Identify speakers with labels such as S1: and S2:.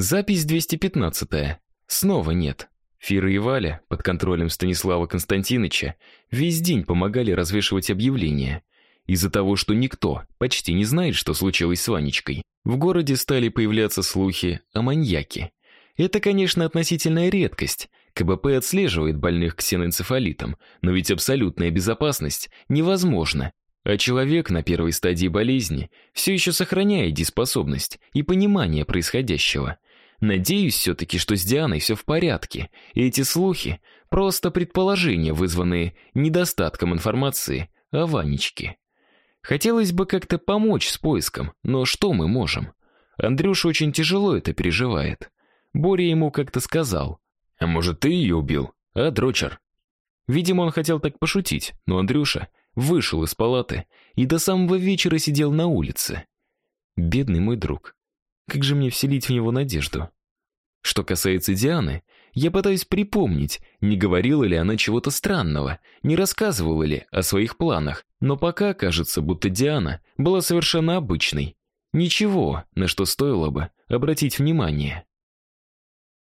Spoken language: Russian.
S1: Запись 215. Снова нет. Фира и Валя под контролем Станислава Константиновича весь день помогали развешивать объявления. Из-за того, что никто почти не знает, что случилось с Ванечкой, в городе стали появляться слухи о маньяке. Это, конечно, относительная редкость. КБП отслеживает больных ксеноэнцефалитом, но ведь абсолютная безопасность невозможна. А человек на первой стадии болезни все еще сохраняет дееспособность и понимание происходящего. Надеюсь все таки что с Дианой все в порядке, и эти слухи просто предположения, вызванные недостатком информации о Ванечке. Хотелось бы как-то помочь с поиском, но что мы можем? Андрюша очень тяжело это переживает. Боря ему как-то сказал: "А может, ты ее убил, а, дрочер?" Видимо, он хотел так пошутить, но Андрюша вышел из палаты и до самого вечера сидел на улице. Бедный мой друг. Как же мне вселить в него надежду? Что касается Дианы, я пытаюсь припомнить, не говорила ли она чего-то странного, не рассказывала ли о своих планах, но пока кажется, будто Диана была совершенно обычной. Ничего, на что стоило бы обратить внимание.